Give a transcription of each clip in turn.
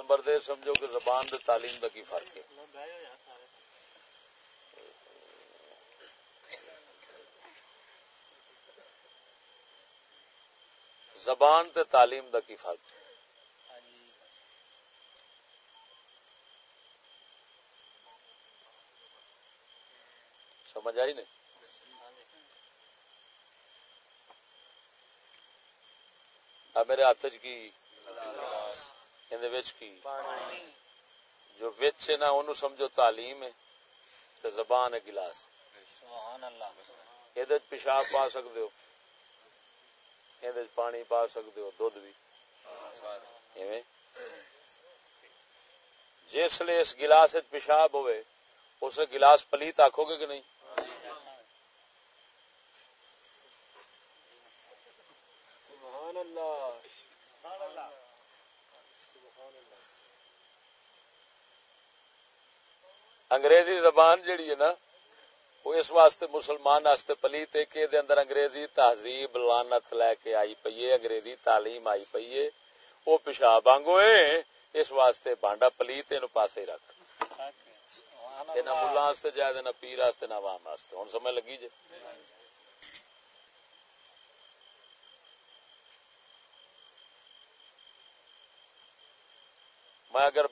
Number دے، سمجھو کہ زبان دے تعلیم دا کی فرق ہے؟ زبان تے تعلیم دا کی فرق ہے؟ سمجھ آئی نہیں؟ میرے ہاتھ کی کی جو وچ ہے نا انہوں سمجھو تعلیم ہے تو زبان ہے گلاس یہ پیشاب پا سکتے ہو یہ پانی پا سکتے ہو دھد بھی جس لیے اس گلاس پیشاب ہوئے اس گلاس پلیت آکھو گے کہ نہیں انگریزی زبان جیڑی ہے نا، وہ اس واسطے مسلمان واسطے پلیت ہے کہ اندر انگریزی تہذیب لانت لے کے آئی پئی ہے، انگریزی تعلیم آئی پئی ہے۔ وہ پیشاب آنگو ہے اس واسطے بانڈا پلیت نو پاسے رکھ۔ نہ ملا جائے نہ پیر نہ عوام ہوں سمجھ لگی جی؟ میں اگر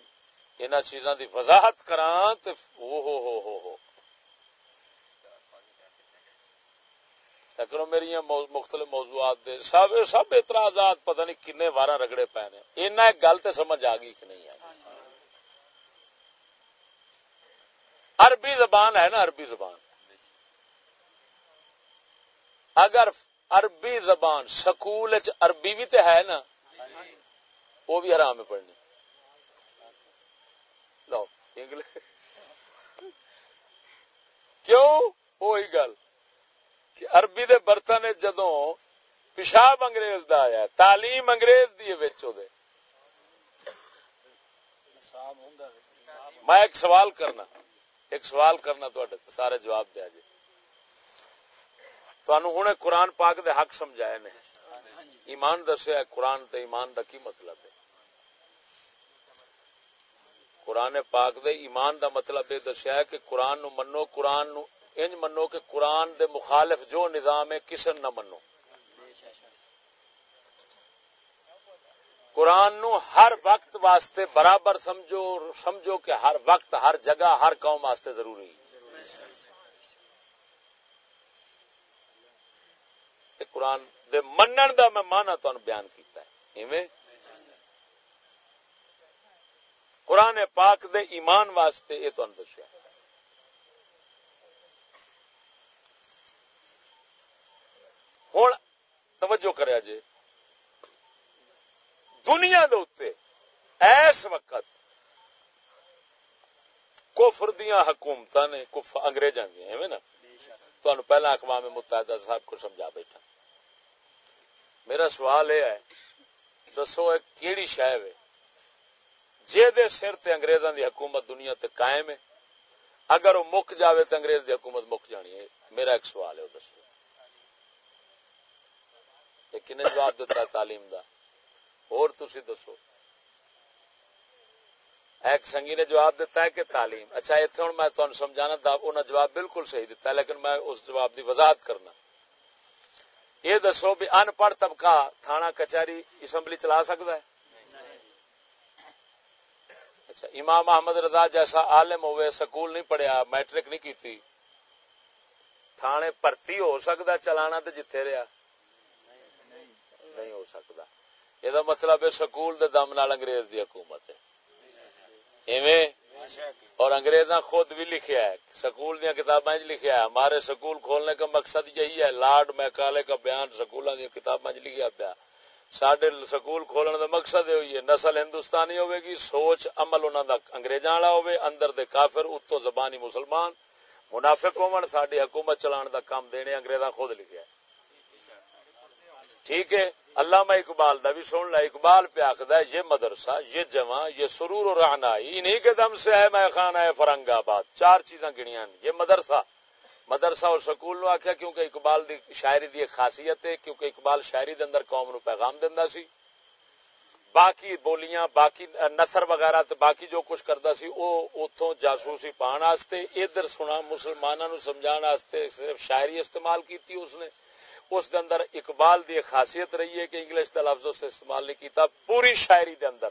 ان چیزاں دی وضاحت کرا تو ہو ہو ہو ہو۔ ہو میری مختلف موضوعات دے سب سب اعتراضات پتہ نہیں کنے وارا رگڑے پے نے۔ اینا ایک گل تے سمجھ آ گئی کہ نہیں آئی۔ عربی زبان ہے نا عربی زبان۔ اگر عربی زبان سکول عربی بھی تو ہے نا وہ بھی حرام ہے پڑھنی۔ لو کیوں؟ وہی گل کہ عربی دے برتن جدو پیشاب انگریز دا آیا تعلیم انگریز دی دے۔ میں ایک سوال کرنا، ایک سوال کرنا تو سارے جواب دیا جی ہوں قرآن پاک دے حق سمجھائے نے۔ ایمان دسیا قرآن تے ایمان دا کی مطلب ہے؟ قرآن پاک دے ایمان دا مطلب یہ دسیا ہے کہ قرآن نو منو، قرآن نو انج منو کہ قرآن دے مخالف جو نظام ہے کسن نہ منو۔ قرآن نو ہر وقت واسطے برابر سمجھو سمجھو کہ ہر وقت، ہر جگہ، ہر قوم واسطے ضروری۔ قرآن دے منن دا میں مانا تو بیان کیتا ہے۔ ایویں قرآن پاک دے ایمان واسطے یہ تو دسیا۔ ہوں توجہ کریا جی دنیا دے ایس وقت کفر دیا حکومت نے کف اگریزاں دیا نا؟ تمہیں پہلا اقوام متحدہ صاحب کو سمجھا بیٹھا۔ میرا سوال یہ ہے، دسو کیڑی شہ ہے؟ جے دے سر تے انگریزاں دی حکومت دنیا تے قائم ہے، اگر وہ مک جاوے تو انگریز دی حکومت مک جانی ہے۔ میرا ایک سوال ہے، وہ دسو۔ کنے جواب دیتا ہے تعلیم دا؟ اور تسی دسو۔ ایک سنگی نے جواب دیتا ہے کہ تعلیم اچھا اتنے ہوں میں تمہیں سمجھانا انہیں جواب بالکل صحیح دیتا ہے، لیکن میں اس جواب دی وضاحت کرنا۔ یہ دسو بھی ان پڑھ طبقہ تھانہ کچہری اسمبلی چلا سکتا ہے؟ اچھا امام محمد رضا جیسا عالم ہوئے، سکول نہیں پڑھیا، میٹرک نہیں کی تھانے بھرتی ہو سکتا چلانا تو جتھے رہا نہیں ہو سکتا یہ مطلب ہے سکول دے دم نال انگریز دی حکومت ہے۔ ایویں؟ اور انگریزاں خود بھی لکھیا ہے، سکول دیا کتاباں لکھیا ہے۔ ہمارے سکول کھولنے کا مقصد یہی ہے لارڈ میکالے کا بیان سکولوں دیا کتاباں لکھیا پیا۔ سڈے سکول کھولنے دا مقصد ہوئی ہے، نسل ہندوستانی ہوئے گی، سوچ، عمل انہوں دا انگریزاں والا ہوئے، اندر دے کافر، اتو زبانی مسلمان، منافق ہون ساری حکومت چلان دا کام دینے انگریزاں خود لکھیا ہے۔ ٹھیک ہے؟ علامہ اقبال دا بھی سن لا اقبال پہ آخد ہے، یہ مدرسہ، یہ جمع، یہ سرور و رہنائی انہی کے دم سے ہے، میں خانہ ہے فرنگ آباد، چار چیزاں گنیاں یہ مدرسہ۔ مدرسہ اور سکول نو آخیا کیونکہ اقبال دی شاعری دی ایک خاصیت ہے، کیونکہ اقبال شاعری دے اندر قوم نو پیغام دیندا سی۔ باقی بولیاں، باقی نثر وغیرہ باقی جو کچھ کرتا سی، او اتوں جاسوسی پان واسطے ادھر سنا مسلمانوں نو سمجھان واسطے صرف شاعری استعمال کیتی اس نے۔ اس دے اندر اقبال دی خاصیت رہی ہے کہ انگلش دا لفظ سے استعمال نہیں کیتا، پوری شاعری دے اندر۔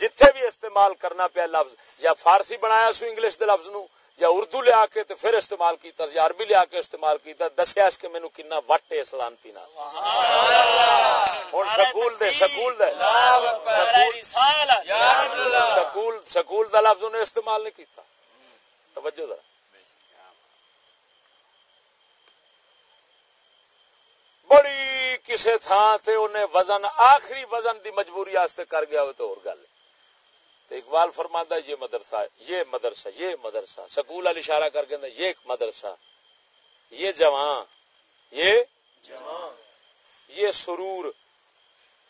جتھے بھی استعمال کرنا پیا لفظ، یا فارسی بنایا سو انگلش دے لفظ نو یا اردو لیا کے تے پھر استعمال کیتا یا عربی لیا کے استعمال کیتا دسیا اس کے مینوں کنا وٹ ہے سلامتی نال۔ ہن سکول دے سکول دے۔ سکول سکول دا لفظ نے استعمال نہیں کیتا۔ توجہ ذرا۔ بڑی کسے تھان تے انہیں وزن آخری وزن دی مجبوری آستے کر گیا ہو تو اور گل۔ تو اقبال فرماندہ یہ مدرسہ یہ مدرسہ یہ مدرسہ۔ سکول والی اشارہ کر کے یہ ایک مدرسہ۔ یہ جوان یہ یہ سرور۔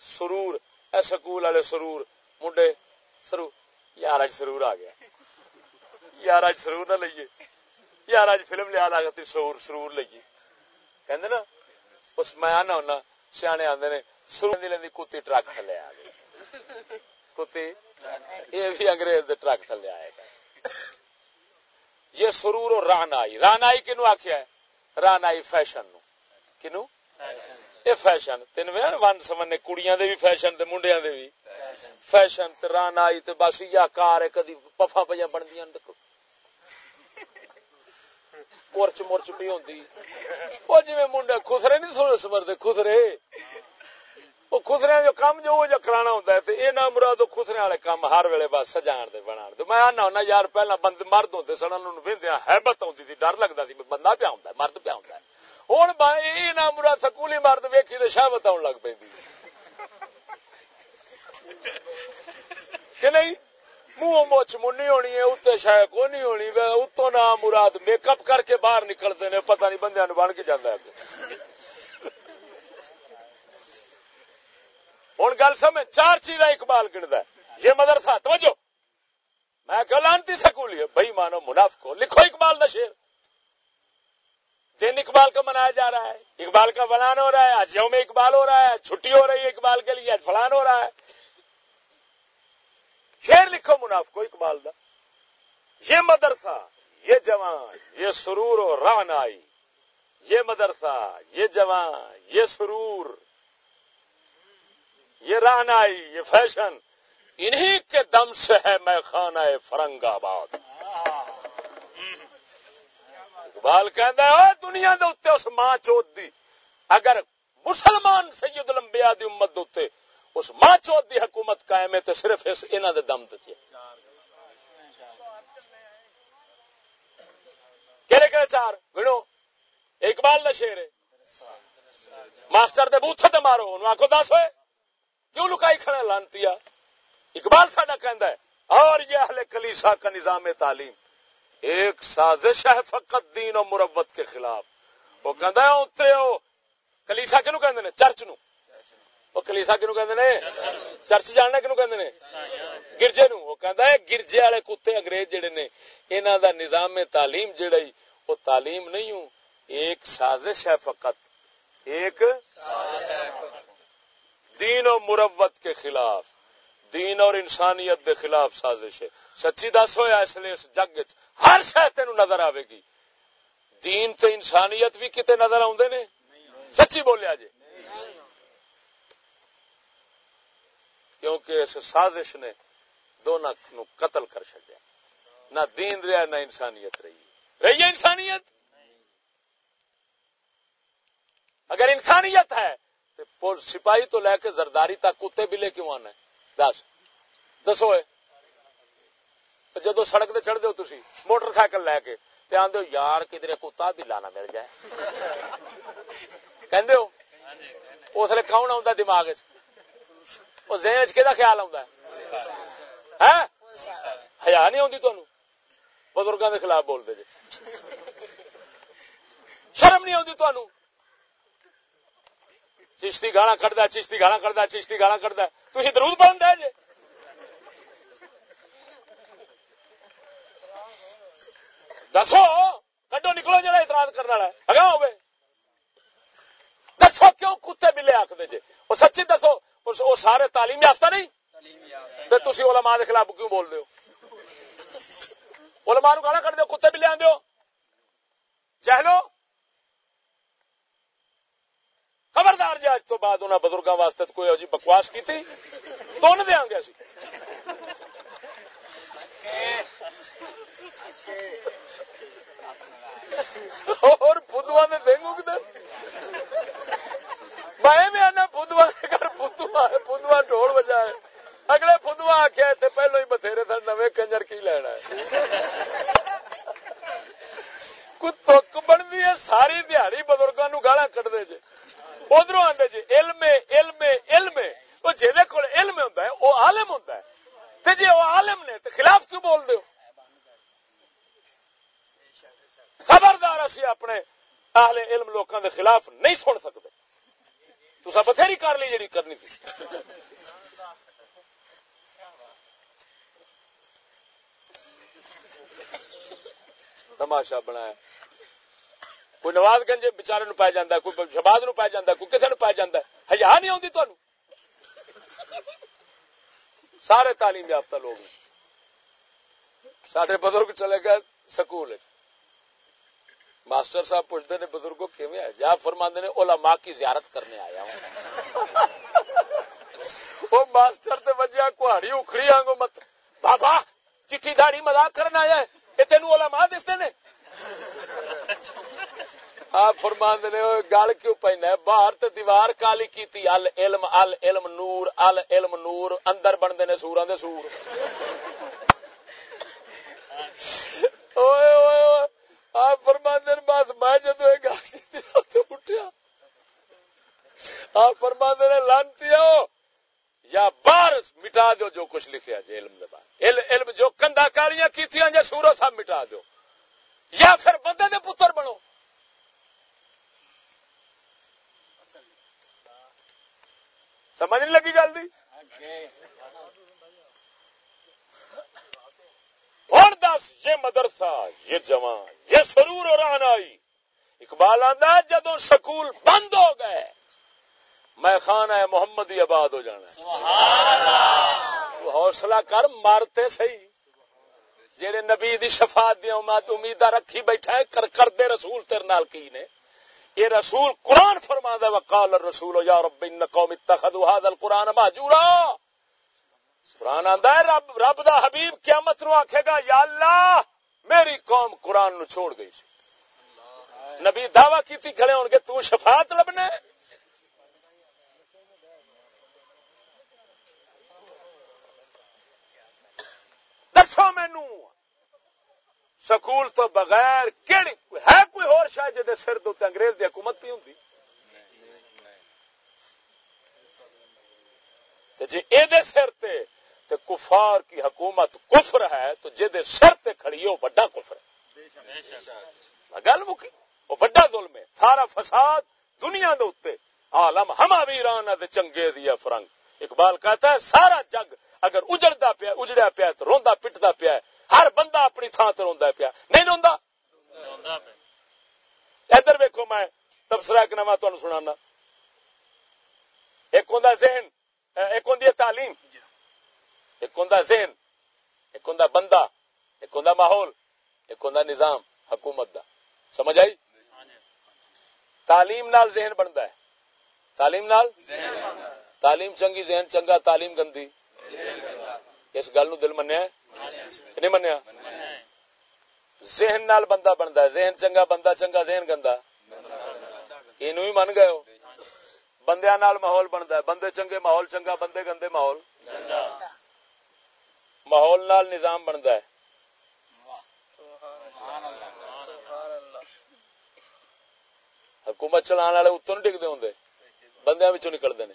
سرور۔ اے سکول والے سرور۔ منڈے سرور۔ یار اج سرور آ گیا۔ یار اج سرور نہ لئیے۔ یار اج فلم لیا لگتی سرور سرور لئیے۔ کہندے نا؟ اس میں آنا ہونا سیانے آدھے نے سرو لینی کتی ٹرک تھلے آ گئی کتی یہ بھی انگریز دے ٹرک تھلے آئے گا۔ یہ سرور اور ران آئی ران آئی کنو آخیا ہے؟ ران آئی فیشن نو۔ کنو؟ یہ فیشن۔ تین میں ون سمنے کڑیاں دے بھی فیشن تے منڈیاں دے بھی۔ فیشن تے ران آئی تے بس یا کار ہے، کدی پفا پہ بن دیا مورچ مورچ بھی ہوندی۔ وہ جی منڈے خسرے نہیں سونے سمرتے خسرے وہ خسرے جو کام جو وہ جو کرانا ہوتا ہے یہ نہ مراد خسرے والے کام ہر ویلے بس سجان دے بنا دے میں آنا ہونا یار پہلا بند مرد ہوتے سن وہدیا حیبت آتی تھی ڈر لگتا سی بندہ پیا ہوں مرد پیا ہوں ہوں یہ نہ مراد سکولی مرد ویکھی تو شہبت آن لگ پی کہ نہیں منہ مچ منی ہونی ہے اتنے شاید کو نہیں ہونی اتو نہ مراد میک اپ کر کے باہر نکلتے ہیں پتہ نہیں بندے بن کے جانا ہے ہوں گل سمجھ، چار چیز اقبال گنتا ہے۔ یہ مدرسہ، توجہ۔ میں کہ لانتی سکولی ہے۔ بھائی مانو منافق کو لکھو اقبال کا شیر دن اقبال کا منایا جا رہا ہے۔ اقبال کا فلان ہو رہا ہے، آج یوم اقبال ہو رہا ہے، چھٹی ہو رہی ہے اقبال کے لیے، آج فلان ہو رہا ہے۔ شیر لکھو مناف کو اقبال دا۔ یہ مدرسہ، یہ جوان، یہ سرور و ران یہ مدرسہ، یہ جوان، یہ سرور۔ یہ ران آئی یہ فیشن۔ انہی کے دم سے ہے میں خانہ فرنگ آباد۔ اقبال کہہ دنیا دے اتنے اس ماں چوت دی۔ اگر مسلمان سید الانبیاء دی امت دے اس ماں چوت دی حکومت قائم ہے، تو صرف اس انہوں دے دم دے کہڑے کہڑے چار؟ گنو اقبال دا شیر ہے۔ ماسٹر دے بوتھے تے مارو، انہوں آکو دس ہوئے۔ کیوں لکائی کھڑے لانتی اقبال ساڈا کہندا ہے، اور یہ اہل کلیسا کا نظام تعلیم۔ ایک سازش ہے فقط دین و مربت کے خلاف۔ وہ کہندا ہے اترے ہو کلیسا کنو کہندے نے؟ چرچ نو وہ کلیسا کنو کہ چرچ جاننا کنو کہ گرجے نو وہ کہ گرجے والے کتے انگریز جڑے نے انہوں دا نظام تعلیم جڑا ہی، وہ تعلیم نہیں ہوں۔ ایک سازش ہے فقط۔ ایک سازش ہے فقط۔ دین و مروت کے خلاف، دین اور انسانیت کے خلاف سازش ہے۔ سچی دس ہوا اس لیے اس جگ ہر شاید تین نظر آئے گی۔ دین تے انسانیت بھی کتے نظر آدھے نے؟ سچی بولیا جی کیونکہ اس سازش نے دونوں نو قتل کر چڈیا نہ دین رہا نہ انسانیت رہی۔ رہی ہے انسانیت؟ اگر انسانیت ہے سپاہی تو لے کے زرداری تک کتے بھی لے کیوں آنا دس۔ دسو جدو سڑک تے چڑھ دو تھی موٹر سائیکل لے کے آدھے یار کدھر کتا بھی لانا مل جائے۔ کہ اس لیے کون آ دماغ ذہن چ خیال آتا ہے؟ ہیا نہیں آتی تمہیں بزرگوں کے خلاف بولتے جی شرم نہیں آتی تمہیں چشتی گالا کٹتا چشتی گالا کٹتا چشتی گالا کٹتا تھی درود بن دے جی دسو، کڈو نکلو جا اعتراض کرنے والا اگا ہوئے دسو کیوں کتے بلے آخر جی وہ سچی دسو وہ سارے تعلیم یافتہ نہیں؟ تو تھی علماء کے خلاف کیوں بول دو علماء نو گالا کر دو کتے بھی لیا دو چہلو خبردار جی اج تو بعد انہوں بزرگوں واسطے کوئی جی بکواس کی تھی دیا گے سی اور بدوا نے دیں گے میں آنا بدوا گھر بدوا بدوا ڈوڑ بجا ہے اگلے فدوا آخیا اتنے پہلو ہی بتھیرے تھے نویں کنجر کی لینا ہے کوئی تک بنتی ہے ساری دیہڑی بزرگوں گالا کٹ دے جی ادھر آدھے جی علم علم علم وہ جہد کو علم ہوں وہ عالم ہوں تو جی وہ عالم نے تو خلاف کیوں بول دو خبردار اسی اپنے اہل علم لوگوں کے خلاف نہیں سن سکتے تو سب بتھیری کر لی جی کرنی تھی تماشا بنایا کوئی نواز گنج بچارے نو پی جانا کوئی شباد نو پی جانا کوئی کسی نو پی جانا ہزار نہیں آتی تمہیں سارے تعلیم یافتہ لوگ سارے بزرگ چلے گئے سکول ماسٹر صاحب پوچھتے ہیں بزرگوں کیویں ہے جا فرماندے نے علماء کی زیارت کرنے آیا ہوں۔ وہ ماسٹر تے وجہ کوہاڑی اکھڑی آنگو مت۔ بابا، چٹھی داڑی مذاق کرنا آیا ہے۔ یہ تینوں علماء دستے نے۔ آپ فرمان نے گل کیوں پہنا باہر تے دیوار کالی کیتی، ال علم ال علم نور، ال علم نور، اندر بنتے نے سورا دے سور۔ آپ فرمان دن بس میں جدو یہ گل کی اٹھیا۔ آپ فرمان نے، لانتی ہو یا باہر مٹا دو جو کچھ لکھیا جی علم دے بعد علم جو کندا کالیاں کیتیاں جے سورو سب مٹا دو یا پھر بندے دے پتر بنو۔ سمجھ نہیں لگی گل اور دس یہ مدرسہ یہ جوان یہ سرور اور آنائی۔ اقبال آدھا جدو سکول بند ہو گئے میں خان ہے محمد ہی آباد ہو جانا حوصلہ کر مارتے سی جہے نبی دی شفاعت دیا امید رکھی بیٹھا ہے کر کر دے رسول تیرے نال کی نے۔ یہ رسول قرآن فرما دے وقال الرسول، یا رب، ان قوم اتخذوا هذا القران مهجورا قرآن آندا ہے، رب رب دا حبیب قیامت نو آکھے گا، یا اللہ، میری قوم قرآن نو چھوڑ گئی سی نبی دعوی کیتی کھڑے ہون گے، تو شفاعت لبنے۔ دسو مینو سکول تو بغیر کیڑی ہے کوئی اور شاید جی سر دے انگریز دی حکومت پی ہوں جی یہ سر تے تے کفار کی حکومت کفر ہے، تو جی سر تے کھڑی ہے وہ بڑا کفر ہے۔ گل مکی وہ بڑا ظلم ہے۔ سارا فساد دنیا دے اتنے عالم ہما ویران دے چنگے دیا فرنگ۔ اقبال کہتا ہے، سارا جگ اگر اجڑتا پیا، اجڑیا پیا، تو روندا پٹتا پیا ہر بندہ اپنی تھان سے روندا پیا۔ نہیں روندا؟ ادھر ویکو میں تبصرہ ایک نواں تمہیں سنانا۔ ایک ہوں ذہن، ایک ہوں تعلیم۔ ایک ہوں ذہن، ایک ہوں بندہ، ایک ہوں ماحول، ایک ہوں نظام، حکومت دا۔ سمجھ آئی؟ تعلیم نال ذہن بنتا ہے۔ تعلیم نال؟ تعلیم چنگی، ذہن چنگا، تعلیم گندی۔ اس گل نو دل منیا نہیں منیا؟ ذہن نال بندہ بنتا ہے۔ ذہن چنگا بندہ چنگا ذہن گندا۔ یہ من گئے ہو۔ بندیا نال ماحول بنتا ہے۔ بندے چنگے ماحول، چنگا بندے گندے ماحول۔ ماحول نال نظام بنتا ہے۔ حکومت چلان والے اتوں نہیں ڈگتے ہوں بندیا نکلتے ہیں۔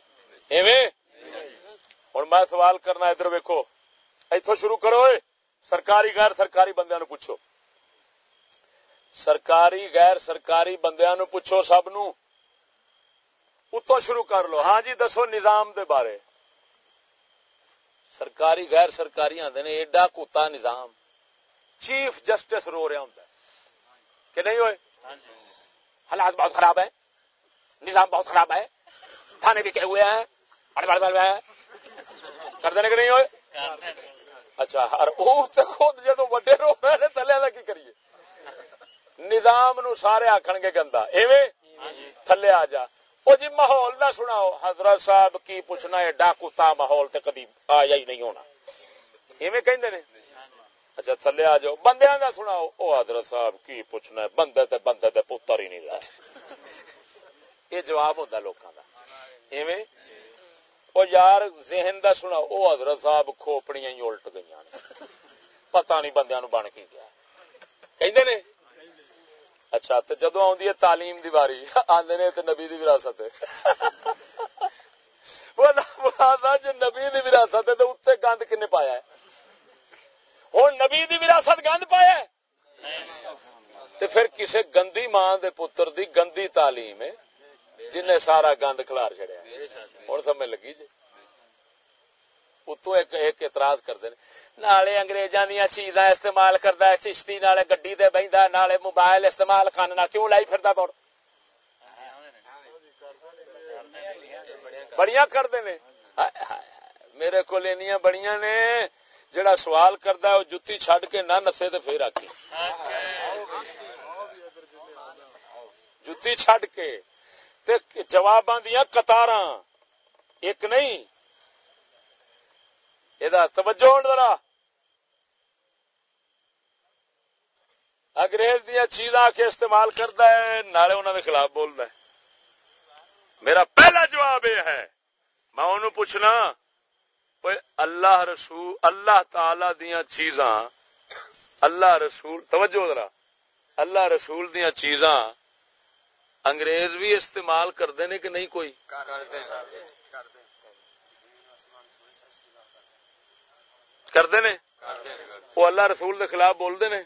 ہوں میں سوال کرنا ادھر ویکو اتو شروع کرو اے۔ سرکاری غیر سرکاری بندیا نو پوچھو۔ سرکاری غیر سرکاری بندیا نو پوچھو سب نو۔ اتو شروع کر لو۔ ہاں جی دسو نظام دے بارے۔ سرکاری غیر سرکاری آدھے نے ایڈا کتا نظام۔ چیف جسٹس رو رہا ہوں کہ نہیں ہوئے؟ حالات بہت خراب ہے نظام بہت خراب ہے۔ تھانے بھی کہ ہوئے ہیں۔ کر دینے کے نہیں ہوئے؟ اچھا ہر خود جدو وڈے رو رہے تھلے کا کی کریے؟ نظام نو سارے آخن گے گندا۔ ایویں؟ تھلے آ جا۔ وہ جی ماحول نہ سناؤ، حضرت صاحب کی پوچھنا ہے ڈاکوتا ماحول تے کدی آیا ہی نہیں ہونا۔ ایویں کہندے نے؟ اچھا تھلے آ جاؤ۔ بندیاں دا سناؤ۔ او حضرت صاحب کی پوچھنا ہے، بندے تے بندے تے پتر ہی نہیں رہا یہ جواب ہوندا لوکاں دا۔ ایویں؟ او یار ذہن دا سناؤ، او حضرت صاحب کھوپڑیاں ہی الٹ گئیاں نے۔ پتہ نہیں بندیاں نو بن کے گیا کہندے نے؟ اچھا تو جدو آدھی ہے تعلیم دی باری آدھے نے نبی دی وراثت جی نبی دی وراثت ہے تو اتنے گند کن پایا ہے۔ ہوں نبی دی وراثت گند پایا تو پھر کسے گندی ماں دے پتر دی گندی تعلیم ہے جن نے سارا گند کلار چڑیا ہوں سمجھ لگی جی اتو ایک ایک اعتراض کرتے ہیں نالے انگریزاں دیا چیزاں استعمال کردا ہے چشتی نالے گڈی تے بہندا نالے موبائل استعمال کرنا کیوں لائی پھردا پڑ بڑیاں کردے نے میرے کول اینیاں بڑیاں نے جڑا سوال کردا ہے او جُتی چھڈ کے نہ نسے تے پھر آکے جُتی چھڈ کے تے جواباں دیاں قطاراں ایک نہیں۔ یہ توجہ ہوں ذرا۔ انگریز دیا چیزاں کے استعمال کرتا ہے، نالے انہوں کے خلاف بولتا ہے۔ میرا پہلا جواب یہ ہے، میں انہوں پوچھنا اللہ رسول، اللہ تعالی دیا چیزاں، اللہ رسول، توجہ ذرا۔ اللہ رسول دیا چیزاں انگریز بھی استعمال کرتے ہیں کہ نہیں کوئی؟ کرتے نے وہ اللہ رسول دے خلاف بولتے نے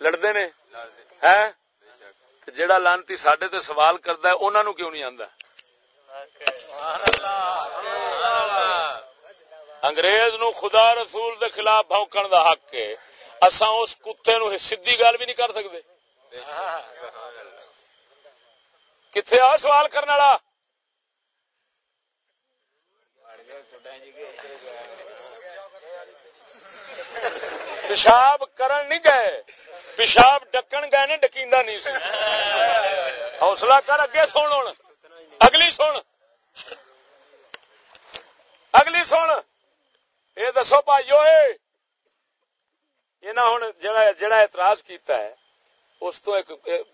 لڑتے نے ہے جڑا لانتی سڈے تے سوال کرتا ہے انہوں نے کیوں نہیں آتا انگریز نو خدا رسول دے خلاف بھونکن دا حق ہے اساں اس کتے نو سیدھی گل بھی نہیں کر سکتے کتنے آ سوال کرنے والا پیشاب کرن نہیں گئے، پیشاب ڈکن گئے نے ڈکیندا نہیں سی۔ حوصلہ کر، اگے سن ہوں اگلی سن۔ اگلی سن۔ یہ دسو بھائیو یہ ہوں جڑا جڑا اعتراض کیتا ہے، اس تو ایک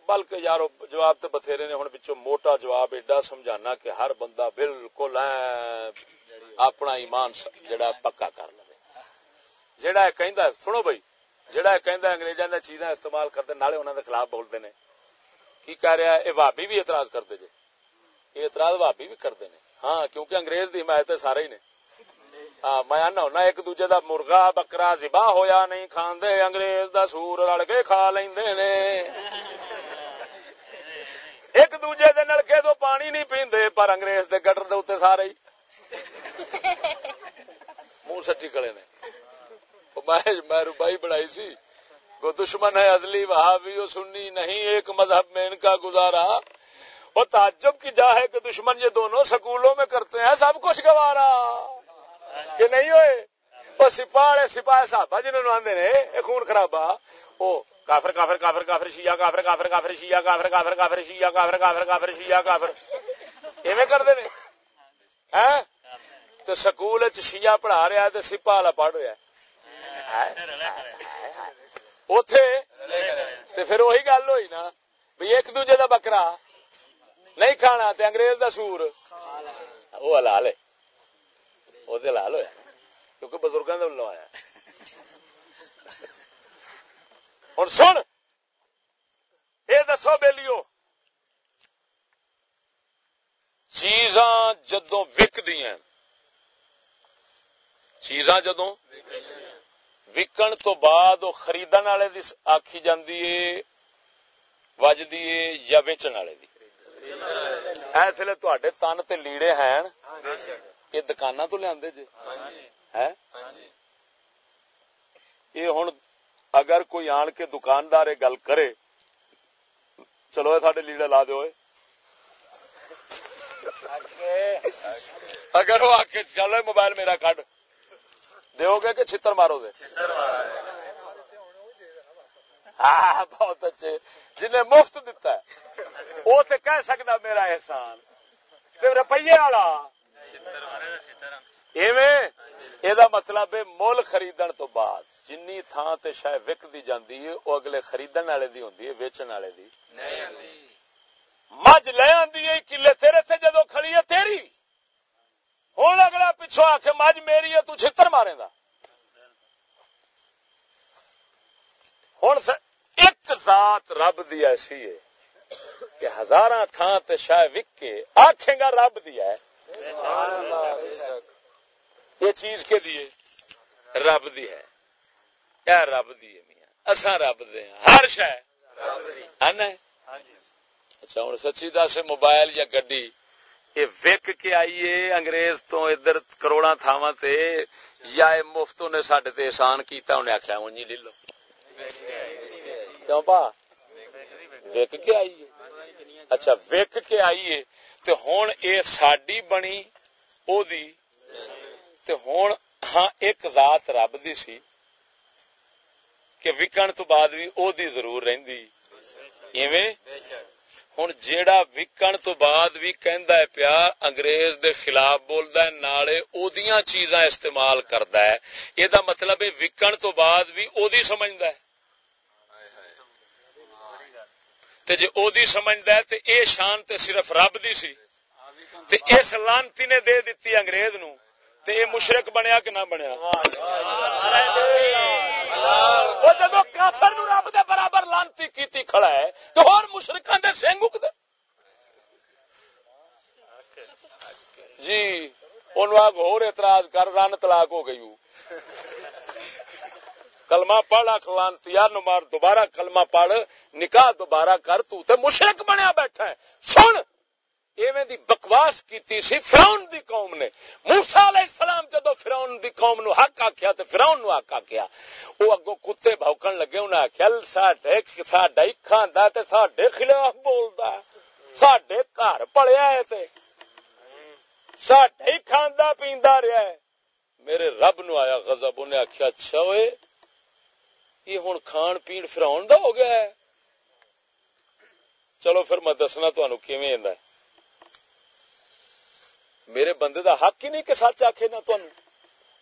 بلکہ یارو جواب تو بتھیرے نے ہوں پچھو موٹا جواب ایڈا سمجھانا کہ ہر بندہ بالکل اپنا ایمان جڑا پکا کر لے۔ جہاں کہ سنو بھائی جہاں کہ اگریزاں نے چیزاں استعمال کرتے نالے انہوں کے خلاف بولتے ہیں کی کہہ رہا ہے؟ یہ بھابی بھی اعتراض کرتے جی یہ اعتراض بھابی بھی کرتے ہیں ہاں کیونکہ انگریز کی حمایت سارے ہی نے۔ ہاں میں آنا ہونا ایک دوجے دا مرغا بکرا زبا ہویا نہیں کھاندے انگریز دا سور رل کے کھا لیندے نے۔ ایک دوجے دے نلکے تو پانی نہیں پیندے پر انگریز دے گٹر دے اوتے سارے ہی۔ منہ سٹی کڑے نے۔ میں روبائی بڑھائی سی۔ وہ دشمن ہے ازلی وہاں بھی وہ سننی نہیں، ایک مذہب میں ان کا گزارا۔ وہ تعجب کی جا ہے کہ دشمن یہ دونوں سکولوں میں کرتے ہیں، سب کچھ گوارا۔ کہ نہیں ہوئے؟ وہ سپاہ سپاہ صاحب جنہوں آدھے نے خون خرابا وہ کافر کافر کافر کافر، شیعہ، کافر کافر کافر، شیعہ، کافر کافر کافر، شیعہ، کافر کافر کافر، شیعہ، کافر۔ ایویں کرتے ہیں تو سکول شیعہ پڑھا رہا ہے تو سپاہ والا پڑھ رہا ہے۔ پھر وہی گل ہوئی نا بھی ایک دوجے دا بکرا نہیں کھانا تے انگریز دا سور وہ حلال ہے وہ حلال ہوا کیونکہ بزرگوں کے ولو آیا ہوں سن یہ دسو بیلیو چیزاں جدو وک دیا چیزاں جدو وکن تو بعد وہ خریدن والے آخی جاتی ہے وجدی ہے یا ویچن والے اس ویلے تے تن تے لیڑے ہیں۔ یہ دکان تو لیا جی۔ یہ ہوں اگر کوئی آن کے دکاندار گل کرے چلو سڈے لیڑے لا دو اگر وہ آ کے چلو موبائل میرا کڈ۔ دو گے کہ چھتر مارو گے ہاں بہت اچھے۔ جنہیں مفت دتا ہے۔ وہ تو کہہ سکتا میرا احسان۔ روپیے والا۔ یہ مطلب مل خریدن تو بعد۔ جن تھان تے شاید وکتی جاتی ہے وہ اگلے خریدن والے دی ہوندی ہے ویچن والے دی۔ مجھ لے ہے کلے تیرے سے جدو کھڑی ہے تیری۔ ہوں اگلا پچھو آ کے مجھ میری ہے تو چھتر مارے گا ہوں ایک ذات رب دی ایسی ہے کہ ہزار تھان تے شاید وک کے آخے گا رب دیا ہے یہ چیز کے دیے رب دی ہے کیا رب دی ہے میاں اصا رب دے ہر شہ اچھا ہوں سچی دس موبائل یا گڈی یہ وک کے آئیے انگریز تو ادھر کروڑا تھاوا تے، یا مفت نے سڈے تے احسان کیتا، انہیں آخیا ہوں جی لے لو۔ کیوں پا؟ وک کے آئیے۔ اچھا وک کے آئیے تو ہوں یہ ساڈی بنی او دی تے ہوں ہاں ایک ذات رب دی سی کہ وکن تو بعد بھی او دی ضرور رہندی۔ ایویں؟ ہوں جیڑا وکن تو بعد بھی کہندا ہے پیا انگریز دے خلاف بولدا ہے نالے اودیاں چیزاں استعمال کردا ہے اے دا مطلب ہے وکن تو بعد بھی او دی سمجھدا ہے تے جے او دی سمجھدا ہے تے اے شان تے صرف رب دی سی تے اس لانتی نے دے دتی انگریز نو تے اے مشرک بنیا کہ نہ بنیا وہ جدو کافر نو رب دے برابر لانتی کیتی کھڑا ہے تو اور مشرکان دے سنگ اگدے جی انہوں آگ اور اعتراض کر رن طلاق ہو گئی کلمہ پڑھ اک لانتی نو مار دوبارہ کلمہ پڑھ، نکاح دوبارہ کر، تو تے مشرک بنیا بیٹھا ہے۔ سن ایویں دی بکواس کیتی سی فراؤن دی قوم نے۔ موسا علیہ السلام جدو فراؤن دی قوم نو حق آخیا تو فراؤن نو حق آخیا وہ اگو کتے بھوکن لگے انہیں آخیا ساڈے ساڈا ہی کھانا تے ساڈے خلاف بولدا ساڈے گھر پڑیا ہے تے۔ ساڈے ہی کھانا پیندا رہا ہے۔ میرے رب نو آیا غضب انہیں آخیا اچھا ہوئے یہ ہوں کھان پین فراؤن دا ہو گیا ہے۔ چلو پھر میں دسنا تمہیں کیویں ہے۔ میرے بندے دا حق ہی نہیں کہ سچ آخے نہ تن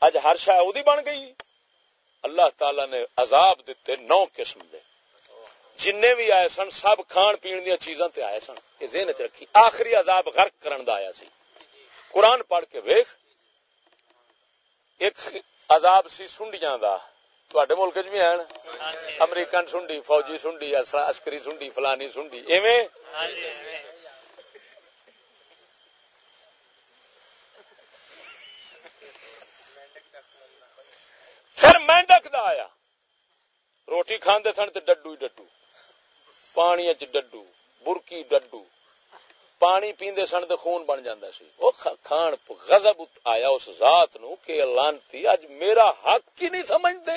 اج ہر شاید بن گئی۔ اللہ تعالی نے عذاب دیتے نو قسم دے۔ جن بھی آئے سن سب کھان پین دیا چیزاں تے آئے سن۔ یہ ذہن چ رکھی۔ آخری عذاب غرق کرن دا آیا سی۔ قرآن پڑھ کے ویخ ایک عذاب سی سنڈیاں دا۔ تھوڑے ملک چ بھی ہیں۔ امریکن سنڈی فوجی سنڈی عسکری سنڈی فلانی سنڈی۔ ایویں؟ دا آیا۔ روٹی کھانے سن تو ڈڈو ہی ڈڈو۔ پانی ڈڈو، برکی ڈڈو۔ پانی پیندے سن تو خون بن جاتا سی۔ وہ کھان غضب آیا اس ذات نو کہ لانتی اج میرا حق ہی نہیں سمجھتے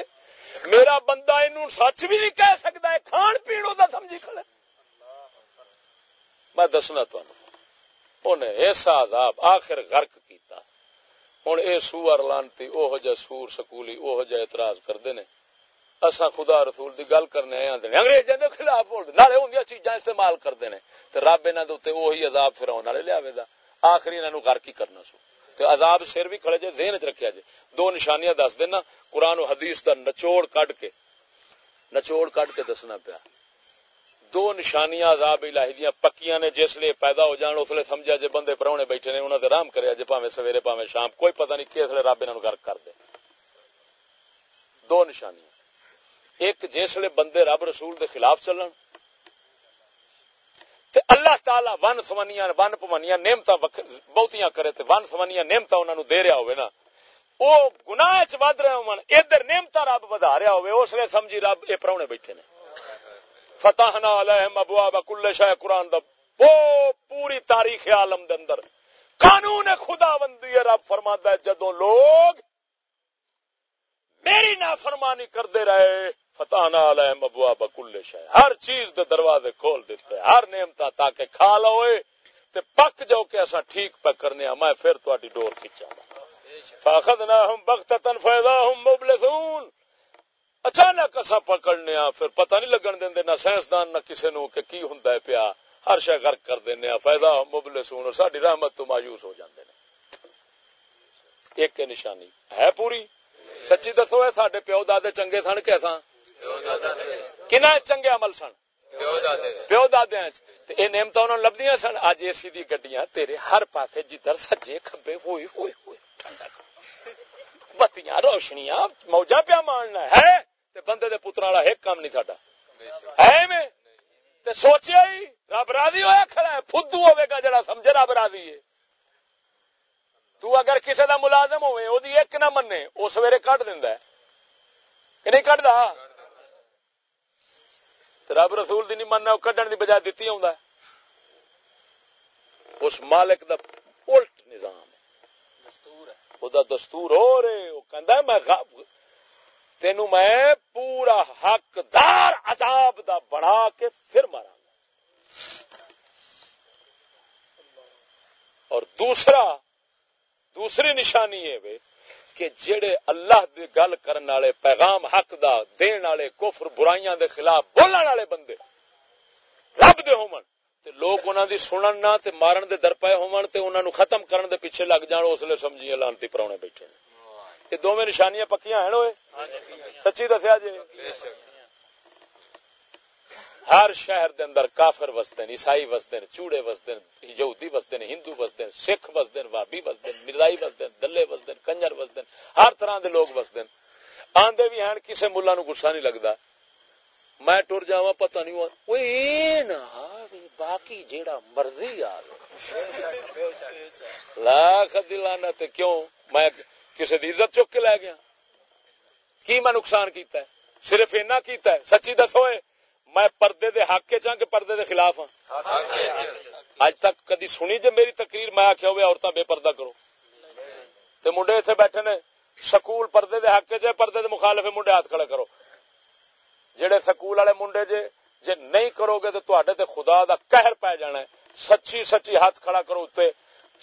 میرا بندہ انہوں سچ بھی نہیں کہہ سکتا ہے کھان پیڑ دا سمجھی کھڑے میں دسنا تمہیں انہیں ایسا عذاب آخر غرق کیتا۔ ہوں اے سور لانتی اوہ جا سور سکولی اوہ جا اعتراض کرتے ہیں اصا خدا رسول دی گل کرنے آدھے انگریزوں کے خلاف بولتے نالے ہوں چیزاں استعمال کرتے ہیں تو رب انہوں وہی عذاب فراؤن والے لیا آخری انہوں گھر کی کرنا سو۔ تو عذاب سر بھی کھڑے جائے ذہن چ رکھا جائے دو نشانیاں دس دینا، قرآن و حدیث دا نچوڑ کڈ کے۔ نچوڑ کڈ کے دسنا پیا۔ دو نشانیاں عذاب الہی دیاں پکیاں نے جس لیے پیدا ہو جان، اس لیے سمجھا جے بندے پرونے بیٹھے نے، انہاں تے آرام کریا جے پاویں سویرے پاویں شام، کوئی پتہ نہیں کس لیے رب انہاں نو غرق کر دے۔ دو نشانیاں۔ ایک جس لیے بندے رب رسول دے خلاف چلن، تے اللہ تعالی ون سمنیاں، ون پمنیاں، نعمتاں بہتیاں کرے تے ون سمنیاں، نعمتاں انہاں نو دے رہا ہوے نا۔ او گناہ وچ ود رہے ہون، ادھر نعمتاں رب ودا رہا ہوے اس لیے سمجھی رب اے پرونے بیٹھے نے۔ فتحنا علیہم ابواب کل شے قرآن دا وہ پوری تاریخ عالم دے اندر۔ قانون خدا بندی رب فرماتا ہے جدو لوگ میری نافرمانی کردے رہے، فتحنا علیہم ابواب کل شے۔ ہر چیز دے دروازے کھول دیتے، ہر نعمت تاکہ کھا لوئے تے پک جاؤ کہ ایسا ٹھیک پہ کرنے میں پھر تہاڈی ڈور کھچا فاخذناهم بغتة فإذا مبلسون۔ اچانک اصا پکڑنے پھر پتہ نہیں لگن دیں نہ سائنسدان، نہ کسی نو کہ کی ہوں پیا۔ ہر شہ غرق کر دینا فائدہ مبلے مبلسون ساری رحمت تو مایوس ہو جاندے نے۔ ایک نشانی ہے پوری؟ سچی دسو ہے سڈے پیو دادے چنگے سن کہ کنا چنگے عمل سن؟ پیو دادے یہ نعمت انہوں لبدیاں سن۔ اج اے سی دی گڈیاں تیرے ہر پاسے جدھر سجے کھبے۔ ہوئے ہوئے ہوئے بتیاں، روشنیاں موجا پیا ماننا ہے۔ بندے دے پترا والا ایک کام نہیں تھا ہے میں تے سوچیا ہی رب راضی ہوا کھڑا ہے فدو ہوے گا جڑا سمجھے رب راضی ہے۔ تو اگر کسی دا ملازم ہوئے او دی ایک نہ منے او سویرے کٹ دیندا ہے۔ کہ نہیں کٹدا رب رسول دی نہیں مننا کڈن دی بجائے دتی ہوندا ہے۔ اس مالک دا الٹ نظام ہے۔ دستور ہے۔ او دا دستور ہو رہے او کہندا میں تینو میں پورا حقدار عذاب دا بنا کے پھر مارا اور دوسرا، دوسری نشانی ہے کہ جڑے اللہ دی گل کرن والے پیغام حق دا، دین والے کفر برائیاں دے خلاف بولن والے بندے، رب دے ہومن تے لوگ انہاں دی سنن نہ، تے مارن دے در پے ہون، تے انہاں نو ختم کرن دے پیچھے لگ جان، اس لیے سمجھی لانتی پرونے بیٹھے یہ دوویں نشانیاں پکیاں ہیں اوئے سچی دسیا جی ہر شہر دے اندر کافر وستے ہیں عیسائی وستے ہیں چوڑے وستے ہیں یہودی وستے ہیں ہندو وستے ہیں سکھ وستے بابی وستے مرزائی وستے ہیں دلے وستے ہیں کنجر وستے ہیں ہر طرح دے لوگ وستے ہیں آندے بھی ہیں کسی ملا نو گسا نہیں لگتا میں ٹر جا پتا نہیں ہوا باقی جیڑا مرضی آ لاکھ دلانا تے کیوں میں کسی دی عزت چک کے لے گیا۔ کی میں نقصان کیتا ہے؟ صرف اینا کیتا ہے، سچی دسو میں پردے دے حق کے چاہ ہاں کہ پردے دے خلاف ہاں؟ اج تک کدی سنی جے میری تقریر، میں آخیا ہوئے عورتیں بے پردہ کرو۔ تے منڈے اتنے بیٹھے نے، سکول پردے دے حق چ پردے دے مخالف منڈے ہاتھ کھڑے کرو۔ جڑے سکول والے منڈے جے جے نہیں کرو گے تو تے خدا دا قہر پی جانا ہے۔ سچی سچی ہاتھ کھڑا کرو اتنے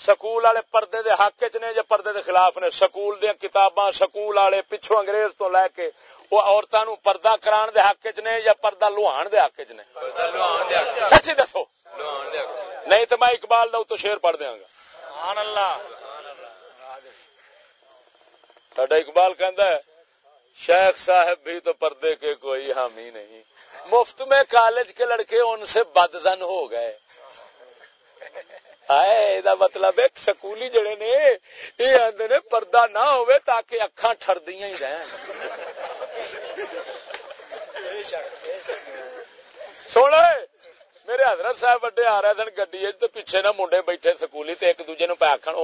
سکول والے پردے دے حق چ نے یا پردے دے خلاف نے؟ سکول دیا کتاباں سکول والے پچھو انگریز تو لے کے وہ عورتوں نو پردہ کران دے حق چ نے یا پردہ لوہان دے حق چ نے؟ سچی دسو۔ نہیں تو میں اقبال دا تو شیر پڑھ دیاں گا۔ سبحان اللہ۔ ساڈا اقبال کہندا ہے شیخ صاحب بھی تو پردے کے کوئی حامی نہیں۔ مفت میں کالج کے لڑکے ان سے بدزن ہو گئے۔ مطلب سکولی جڑے نے یہ آدھے نے پردہ نہ ہوئے تاکہ اکھاں ٹردیاں ہی رہن سونا میرے حضرت صاحب وڈے آ رہے سن گڈی تو پیچھے نہ منڈے بیٹھے سکولی تے ایک دوجے نو پہ آخر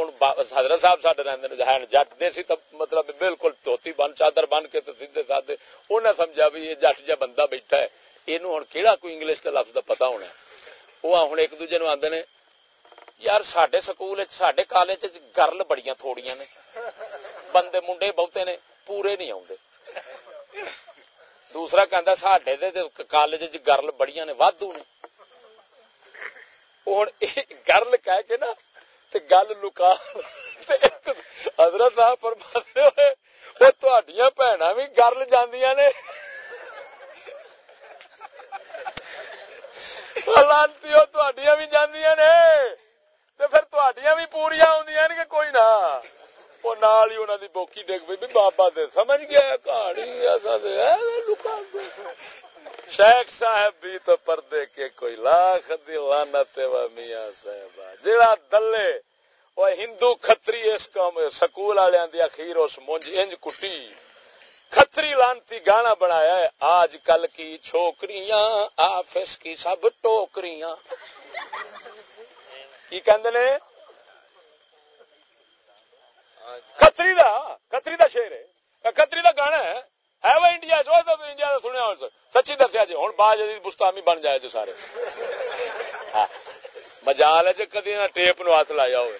حضرت صاحب سڈے رہتے ہیں جٹ دے سی تب مطلب بالکل دھوتی بن چادر بن کے تو سیدھے سادے انہیں سمجھا بھی یہ جٹ جا بندہ بیٹھا ہے یہ ہوں کہڑا کوئی انگلش کے لفظ کا پتا ہونا وہ ہوں ایک دوجے نو آدھے نے یار سڈے سکول سڈے کالج گرل بڑی تھوڑیاں نے بندے منڈے بہتے نے پورے نہیں آتے دوسرا کہہ سڈے کالج گرل بڑی نے وادو نے ہوں گرل کہہ کے نا گل لکا حضرت صاحب فرماتے ہوئے وہ تڈیاں بھن بھی گرل جاندیاں نے لانتی بھی جاندیاں نے پھر بھی پوریا کہ کوئی نہ نال ہی دی بوکی ڈگ بابا سمجھ گیا کہانی شیخ صاحب بھی تو پردے کے کوئی لاکھ دی و میاں صاحب جڑا دلے ہندو کتری اس کام سکول والے دی اخیر اس مونج انج کٹی کتری لانتی گانا بنایا ہے آج کل کی چھوکریاں آفس کی سب ٹوکریاں کی نے کتری دا کتری دا شیر ہے کتری دا گانا ہے ہے وہ انڈیا چ انڈیا کا سنیا سچی دسیا جی ہوں باج بستامی بن جائے جو سارے مجال ہے جی کدی نہ ٹیپ نو ہاتھ لایا ہو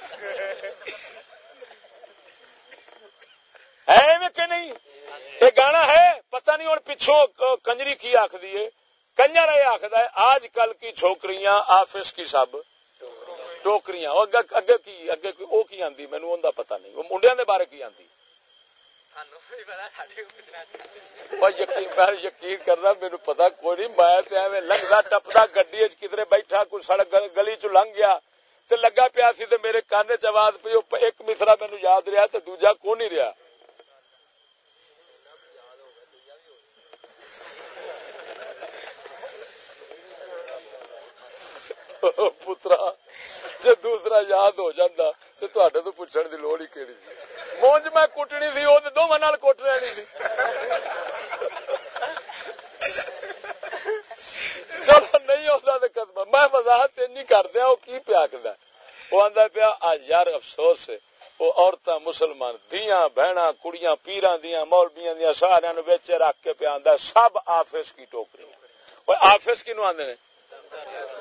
کہ نہیں یہ گانا ہے پتہ نہیں ہوں پچھوں کنجری کی آخری ہے کنجر یہ آخر ہے آج کل کی چھوکریاں آفس کی سب ٹوکریاں اگے کی اگے وہ کی آدھی مینو ان پتا نہیں وہ منڈیا کے بارے کی آدھی یقین کرنا میرے پتا کوئی نہیں میں لگتا ٹپتا گڈی کدھر بیٹھا کوئی سڑک گلی چ لنگ گیا تے لگا پیا سی تے میرے کانے چ آواز پی ایک مصرا مینو یاد رہا تے دوجا کو نہیں رہا پترا جی دوسرا یاد ہو جاتا تو تو پوچھنے کی لوڑ ہی کہڑی مونج میں کٹنی سی وہ دونوں کٹ لینی سی چلو نہیں ہوتا تو قدم میں وضاحت این کر دیا وہ کی پیا کر وہ آتا پیا یار افسوس ہے وہ عورت مسلمان دیا بہن کڑیاں پیران دیا مولبیاں دیا سارا بچ رکھ کے پیا سب آفس کی ٹوکری آفس کی نو آدھے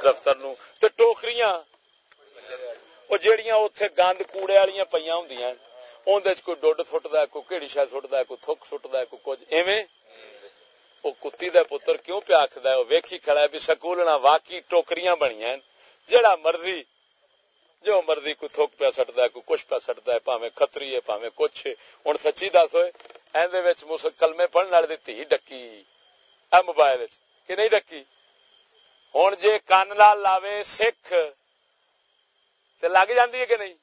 دفتر نو تے ٹوکریاں وہ جیڑیاں اتنے گند کوڑے والی پہ ہوں اندر کوئی ڈوڈ سٹتا ہے کوئی کہڑی شاید سٹتا ہے کوئی تھک سٹتا ہے کوئی کچھ ایویں وہ کتی دا پتر کیوں پیا آخد وہ ویکھی کھڑا ہے بھی سکول نہ واقعی ٹوکریاں بنیا جہاں مرضی جو مرضی کوئی تھوک پیا سٹتا ہے کوئی کچھ پیا سٹتا ہے پاوے کتری ہے پاوے کچھ ہوں سچی دس ہوئے اندر کلمے پڑھنے والے تھی ڈکی اے موبائل کہ نہیں ڈکی ہوں جی کن لال لاوے سکھ لگ جاندی ہے کہ نہیں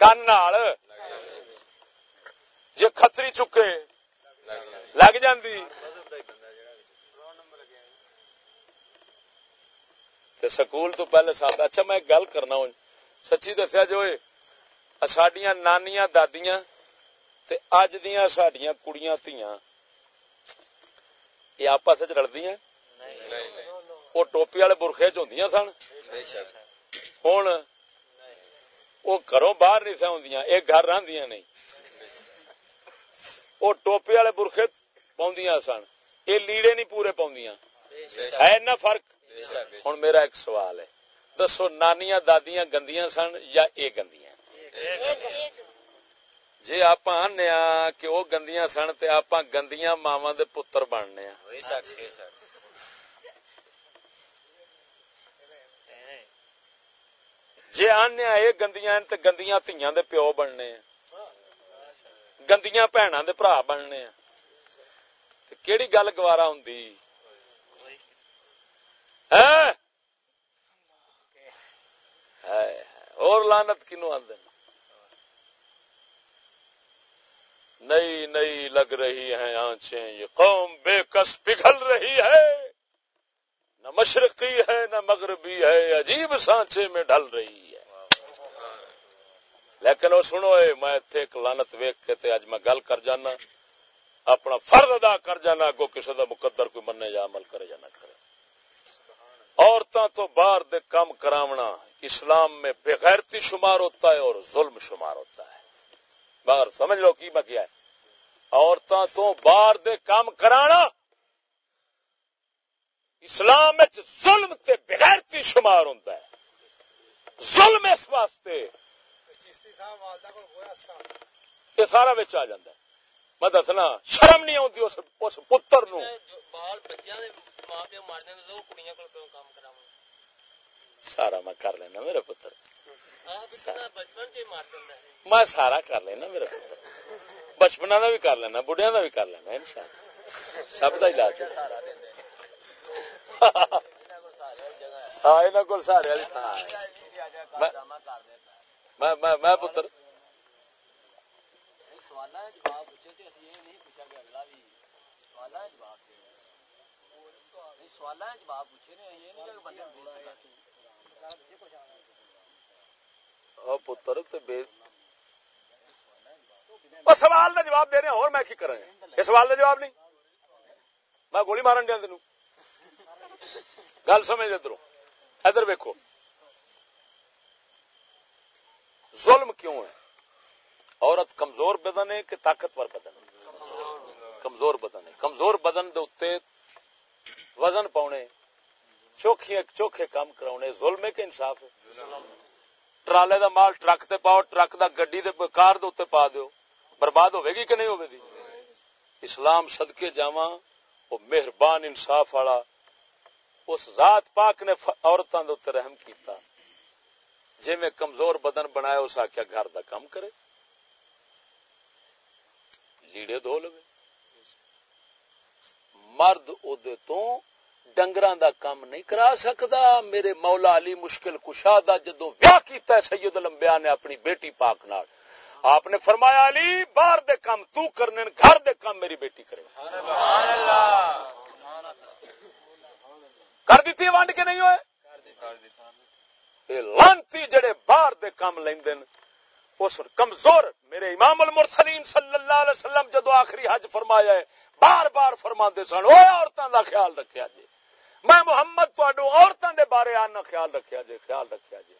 کن جی کتری چکے لگ جاندی سکول تو پہلے ساتھ اچھا میں گل کرنا ہوں سچی دسیا جو سڈیا نانیاں دادیاں تے اج دیا سڈیا کڑیاں تیاں یہ آپس ہیں وہ ٹوپی والے برخے چ سن ہوں وہ گھروں باہر نہیں سا ہوں یہ گھر نہیں وہ ٹوپی والے برخے پاؤں سن یہ لیڑے نہیں پورے پاؤں ہے نہ فرق ہوں میرا ایک سوال ہے دسو نانیاں دادیاں گندیاں سن یا یہ گندیاں جی آپ آنے کہ وہ گندیاں سن تو آپ گندیاں ماوا دے پتر بننے جی آنے یہ گندیاں تے گندیاں تیاں دے پیو بننے گندیاں بھنوں دے برا بننے کیڑی گل گوارا ہوں ہاں؟ اور لانت کنو آدھے نئی نئی لگ رہی ہیں آنچیں، یہ قوم بے کس پگھل رہی ہے۔ نہ مشرقی ہے، نہ مغربی ہے، عجیب سانچے میں ڈل رہی۔ ہے لیکن وہ سنو میں اتنے ایک لانت ویک کے تے اج میں گل کر جانا، اپنا فرد ادا کر جانا، اگو کسی کا مقدر کوئی مننے یا عمل کرے جانا کرے۔ عورتوں تو باہر دے کام کراونا، اسلام میں بغیرتی شمار ہوتا ہے اور ظلم شمار ہوتا ہے۔ باہر سمجھ لو کی میں کیا ہے۔ عورتوں تو باہر دے کام کرانا، اسلام ظلم تے بغیرتی شمار ہوتا ہے۔ ظلم اس واسطے یہ سارا بچ آ جاتا ہے۔ میں دسنا شرم نہیں آتی اس پتر نو سارا میں کر لینا میرا پتر۔ میں سارا کر لینا میرا پتر۔ بچپنا کا بھی کر لینا بڑھیا کا بھی کر لینا ان شاء سب کا علاج ہاں یہاں کو سارے میں پتر پتر سوال کا جواب دے رہے اور میں کی کرا یہ سوال کا جواب نہیں۔ میں گولی مارن دیا تین گل سمجھ ادھر۔ ادھر ویکو ظلم کیوں ہے؟ عورت کمزور بدن ہے کہ طاقتور بدن ہے؟ کمزور بدن ہے۔ کمزور بدن دے اتنے وزن پاؤنے چوکھے چوکھے کام کراؤنے ظلم ہے کہ انصاف ہے؟ ٹرالے دا مال ٹرک تے پاؤ، ٹرک دا گڈی دے کار دے اتنے پا دیو۔ برباد ہوے گی کہ نہیں ہوے گی اسلام صدقے جاواں وہ مہربان انصاف والا اس ذات پاک نے عورتوں کے اتنے رحم کیتا۔ جی میں کمزور بدن بنایا اس آخیا گھر دا کام کرے۔ لیڑے دھو لو مرد ادے تو ڈنگر دا کام نہیں کرا سکتا میرے مولا علی مشکل کشا دا جدو ویاہ کیتا ہے سید لمبیا نے اپنی بیٹی پاک نال۔ آپ نے فرمایا علی باہر دے کام تو کرنے گھر دے کام میری بیٹی کرے۔ کر دیتی ونڈ کے نہیں ہوئے؟ لانتی جڑے باہر دے کام لیندن اس کمزور میرے امام المرسلین صلی اللہ علیہ وسلم جدو آخری حج فرمایا ہے، بار بار فرما دے سن وہ عورتوں دا خیال رکھیا جی میں محمد عورتوں دے بارے آنا خیال رکھیا جی خیال رکھیا جی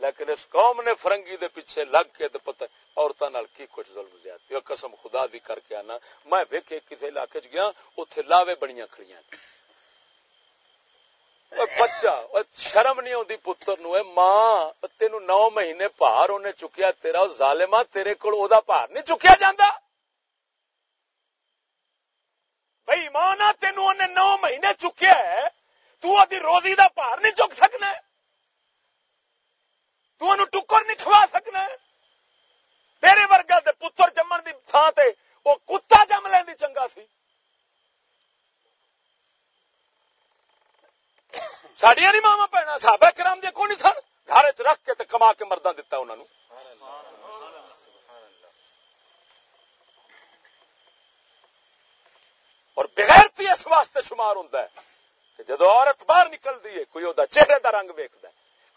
لیکن اس قوم نے فرنگی دے پیچھے لگ کے تو پتہ عورتوں کی کچھ ظلم زیادتی قسم خدا دی کر کے آنا۔ میں ویکے کسی علاقے چ گیا اتنے لاوے بڑیاں کھڑیاں۔ بچہ شرم نہیں آتی پتر نو ماں تین نو مہینے پار انہیں چکیا تیرا ظالما تیرے کو پار نہیں چکیا جانا بھائی ماں تین نو مہینے چکیا ہے تو ادی روزی دا پار نہیں چک سکنا تو ٹکر نہیں کھوا سکنا تیرے ورگا دے پتر جمن دی تھان تے وہ کتا جم لینی چنگا سی سڈیا نہیں ماوا پینا سابا کرام دیا کون سن گھر چ رکھ کے کما کے مردہ دتا انہوں نے اور بغیر اس واسطے شمار ہوتا ہے کہ جدو عورت باہر نکلتی ہے کوئی وہ چہرے کا رنگ ویکد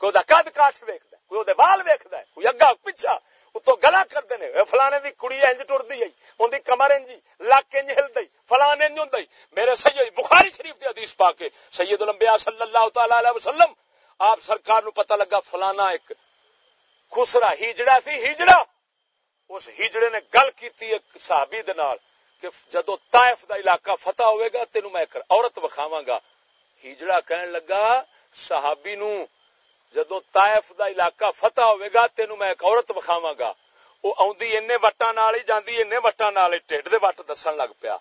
کوئی وہ کد کاٹ ویکد کوئی وہ وال ویکد کوئی اگا پیچھا اتو گلا کرتے ہیں فلانے کی کڑی انج ٹرتی ہے ان کی کمر انج لک انج ہلد فلان انج ہوں میرے سید بخاری شریف کی حدیث پا کے سید الانبیاء صلی اللہ تعالی علیہ وسلم آپ سرکار نو پتہ لگا فلانا ایک خسرا ہیجڑا سی ہیجڑا اس ہیجڑے نے گل کی ایک صحابی دے نال کہ جدو طائف دا علاقہ فتح ہوئے گا تینوں میں ایک عورت وکھاواں گا ہیجڑا کہن لگا صحابی نو جدو طائف دا علاقہ فتح ہوئے گا، تینوں میں ایک عورت وکھاواں گا۔ وہ آندی اینے وٹاں نال ہی جاندی، اینے وٹاں نال ہی ٹھڈ دے وٹ دسن لگ پیا۔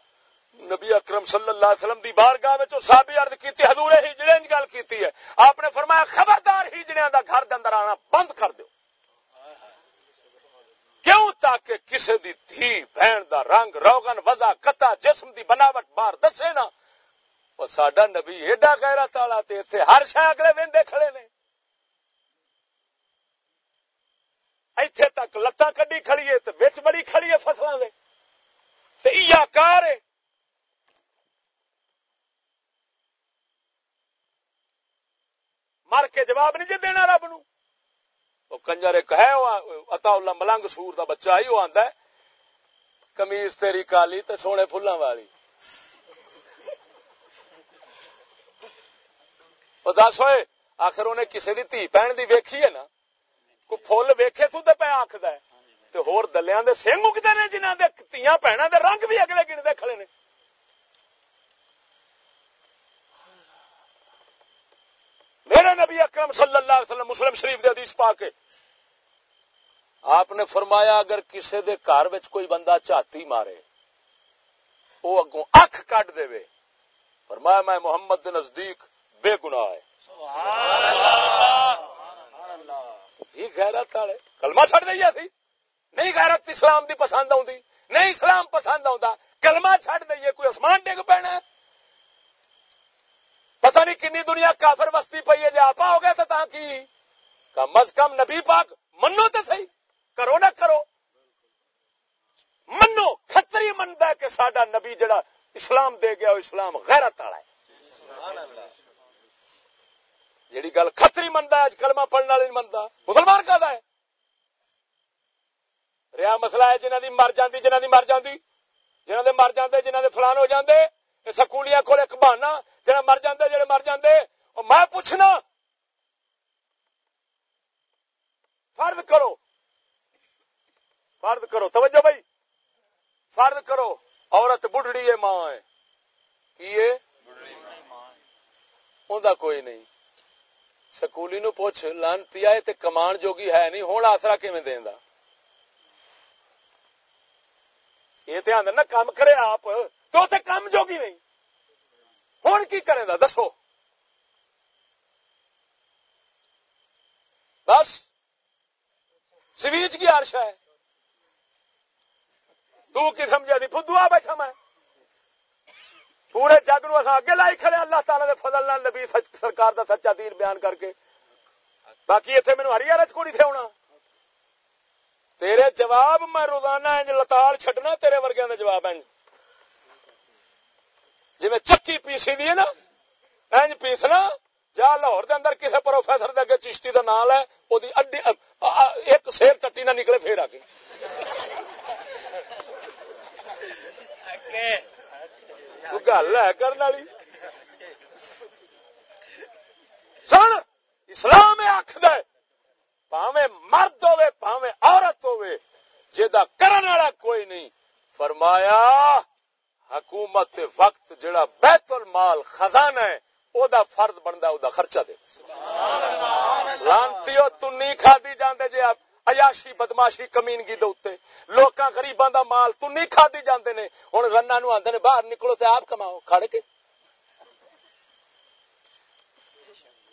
نبی اکرم صلی اللہ علیہ وسلم دی بارگاہ وچ صحابی عرض کیتی، حضور ہجڑے دی گل کیتی ہے۔ آپ نے فرمایا، خبردار ہجڑیاں دا گھر دے اندر آنا بند کر دیو۔ کیوں؟ تاکہ کسے دی دھی، بہن دا رنگ، روغن وزا قطع، جسم دی بناوٹ باہر دسے نا وہ ساڈا نبی ایڈا غیرت والا تے ایتھے ہر شے اگلے ویندے کھڑے نے۔ ایتھے تک لتاں کڈی کھڑی ہے تے وچ بڑی کھڑی ہے فصلاں دے۔ تے ایا کار ہے۔ مر کے جواب نہیں جی دینا رب نو۔ وہ کنجر ایک ہے اتا اللہ ملنگ سور دا بچہ ہی وہ آندا ہے، کمیز تیری کالی تے سونے پھلاں والی۔ وہ دس ہوئے، آخر انہیں کسی دی تھی بہن دی ویکھی ہے نا۔ کو فل ویکھے سو تے پہ آخد ہے تے ہور دلیاں دے سنگ اگتے نے جنہاں دے تیاں بہناں دے رنگ بھی اگلے گن کھڑے نے میرے نبی اکرم صلی اللہ علیہ وسلم مسلم شریف دے حدیث پا کے آپ نے فرمایا اگر کسی دے گھر وچ کوئی بندہ چاتی مارے وہ اگوں اکھ کٹ دے وے فرمایا میں محمد دے نزدیک بے گناہ ہے سبحان اللہ جی غیرت والے؟ کلمہ چھڑ دیا سی نہیں غیرت اسلام دی پسند آتی نہیں اسلام پسند آتا کلمہ چھڑ دئیے، کوئی آسمان ڈگ پینا پتہ نہیں کنی دنیا کافر بستی پی ہے جی آپ ہو گیا تو کی؟ کم از کم نبی پاک، منو تو صحیح، کرو نہ کرو۔ منو، خطری منتا ہے کہ سڈا نبی جڑا اسلام دے گیا، وہ اسلام غیرت والا ہے۔ اللہ جیڑی گل خطری منتا ہے کلمہ پڑھنے والی منتا مسلمان کا ہے؟ ریا مسئلہ ہے جنہ دی مر جاندی، جنہ دی مر جاندی۔ جنہ دے مر جاندے، جنہ دے فلان ہو جاندے۔ سکولیاں کھول ایک بہانا جنہ مر جاندے جڑے مر جاندے۔ اور میں پوچھنا، فرد کرو۔ فرد کرو، توجہ بھائی۔ فرد کرو، عورت بڑھڑی ہے، ماں ہے۔ کی ہے۔ اوندا کوئی نہیں۔ سکولی نو پوچھ لانتی آئے تے کمان جوگی ہے نہیں ہوں آسرا کیون دینا یہ تو آدھے نا کام کرے آپ، تو تے کام جوگی نہیں۔ ہوں کی کرے دا دسو۔ بس۔ سویچ کی عرش ہے۔ تو کی سمجھا دی فدو آ بیٹھا میں۔ پورے جگ نو اگے لائی کھڑے اللہ تعالی دے فضل نال نبی سرکار دا سچا دین بیان کر کے۔ باقی اتنے مینو ہری ارج کو نہیں تھے ہونا۔ تیرے جواب میں روزانہ انج لتال چھڈنا، تیرے ورگیا دے جواب انج۔ جی میں چکی پیسی دی نا، انج پیسنا۔ جا لاہور دے اندر کسے پروفیسر دے اگے چشتی دا نام ہے، او دی اڈی ایک سیر ٹٹی نہ نکلے، پھر آ کے۔ گل ہے کرنے والی سن اسلام آخد پاوے مرد ہوے پاوے عورت ہوے جا کرن والا کوئی نہیں فرمایا حکومت وقت جڑا بیت المال خزانہ ہے او دا فرد بندا او دا خرچہ دے لانتیو تو نہیں کھادی جاندے جے آپ عیاشی بدماشی کمینگی دے اوتے۔ لوکاں غریباں دا مال تو نہیں کھادی جاندے نے۔ ہن رنا نو آندے نے، باہر نکلو تے آپ کماؤ، کھڑ کے۔